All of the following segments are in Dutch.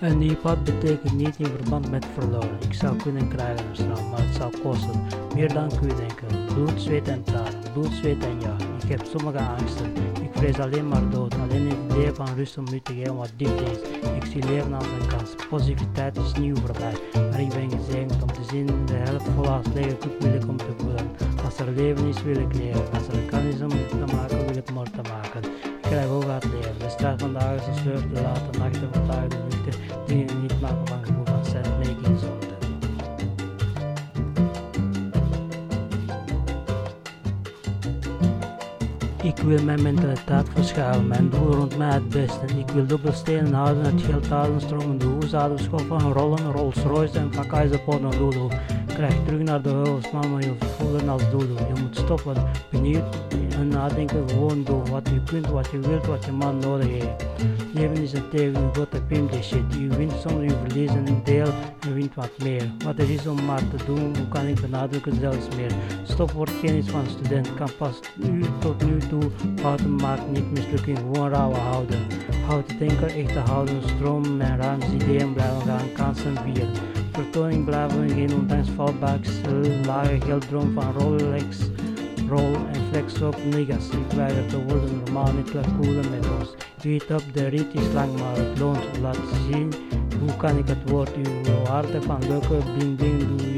Een nieuw pad betekent niet in verband met verloren. Ik zou kunnen krijgen een straf, maar het zou kosten. Meer dan kun je denken. Bloed, zweet en tranen. Bloed, zweet en ja. Ik heb sommige angsten. Ik vrees alleen maar dood. Alleen het idee van rust om nu te geven wat diepte is. Ik zie leven als een kans. Positiviteit is nieuw voorbij. Maar ik ben gezegend om te zien de helft vol als lege koek wil ik om te voelen. Als er leven is wil ik leven. Als er een kan is om te maken wil ik moord te maken. Ik krijg ook het leven. De straat vandaag is een sleur te laten. Nachten vandaag de lucht. Dingen niet maken van gevoel van zelfmaking zonde. Ik wil mijn mentaliteit verschuiven, mijn doel rond mij het beste. Ik wil dubbelstenen houden, het geld houden, stromen, de hoezouden schoppen, rollen, Rolls Royce en van Kaiserport naar Krijg terug naar de hoofd, maar je voelen als dodo. Je moet stoppen, benieuwd en nadenken, gewoon doen wat je kunt, wat je wilt, wat je man nodig heeft. Leven is een tegen, God heb in shit. Je wint zonder je verliezen een deel en wint wat meer. Wat er is om maar te doen, hoe kan ik benadrukken zelfs meer. Stop wordt geen iets van student, kan pas nu tot nu toe fouten maakt, niet mislukking, gewoon rauwe houden. Houd de denker echt te houden, stroom en ruimte, ideeën blijven gaan, kansen vieren. Vertoning blijven geen ondanks fallbacks, lage gelddroom van Rolex, roll en flex op niggas. Ik weiger te worden normaal, niet laat koelen met ons. Eat op, de rit is lang, maar het loont. Laat zien, hoe kan ik het woord uw harten van lukken, bling bling, doe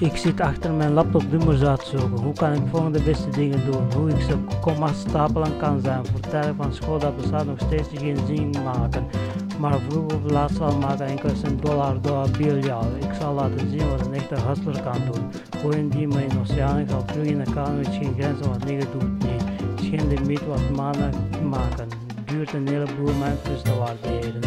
Ik zit achter mijn laptop nummers uitzoeken. Hoe kan ik volgende beste dingen doen? Hoe ik ze komma stapelen kan zijn. Voor tijden van school dat bestaat nog steeds geen zin maken. Maar vroeg of laat zal maken enkel een dollar dollar biljal. Ik zal laten zien wat een echte hustler kan doen. Gooien die me in oceaan, ik terug in de kamer, het geen grenzen wat dingen doet niet. Geen limiet wat mannen maken. Duurt een heleboel mijn plus te waarderen.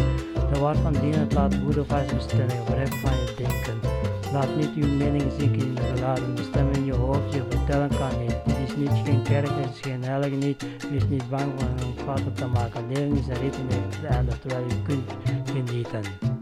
De waard van dienen laat goede vijf bestellingen, verheffen van je denken. Laat niet uw mening zinken in de geladen. De stem in je hoofd je vertellen kan niet. Dit is niet geen kerk, dit is geen heilige niet. Wees niet bang om een fouten te maken. Leven is een rit en het einde terwijl je kunt genieten.